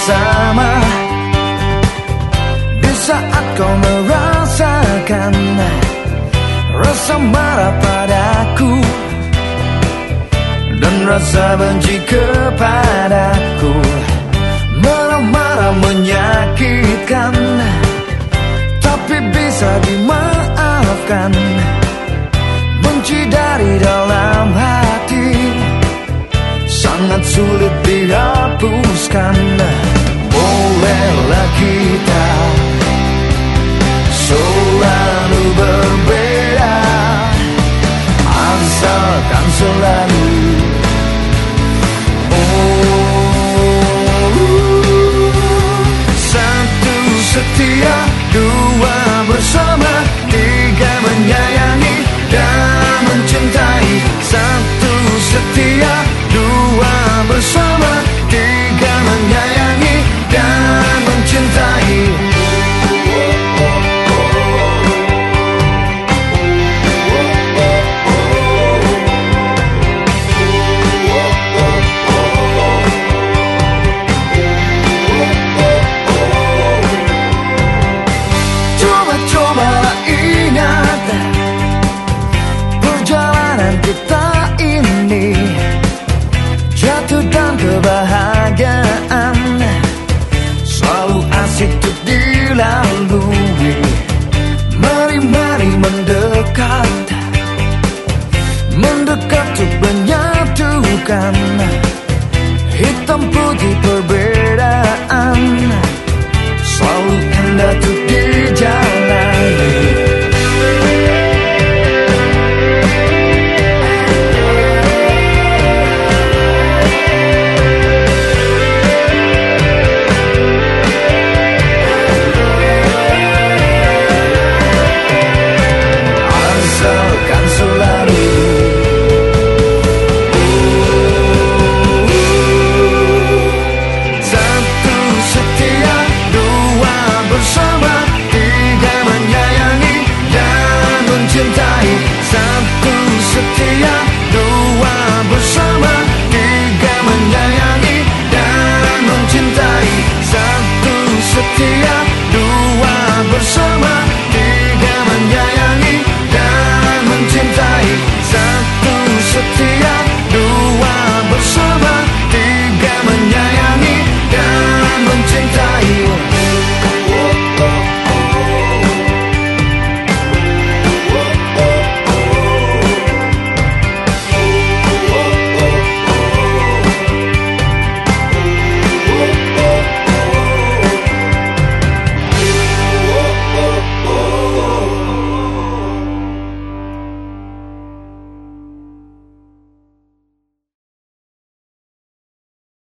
bersama. Di saat kau merasakan Rasa marah padaku Rasa benci kepadaku. Marah-marah menyakitkan Tapi bisa dimaafkan. Benci dari dalam hati Sangat sulit dihapuskan setia dulu kebahagiaan. Selalu asik untuk dilalui. Mari-mari mendekat. Mendekat untuk menyatukan. Hitam putih perbedaan. Selalu indah untuk